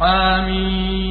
حميم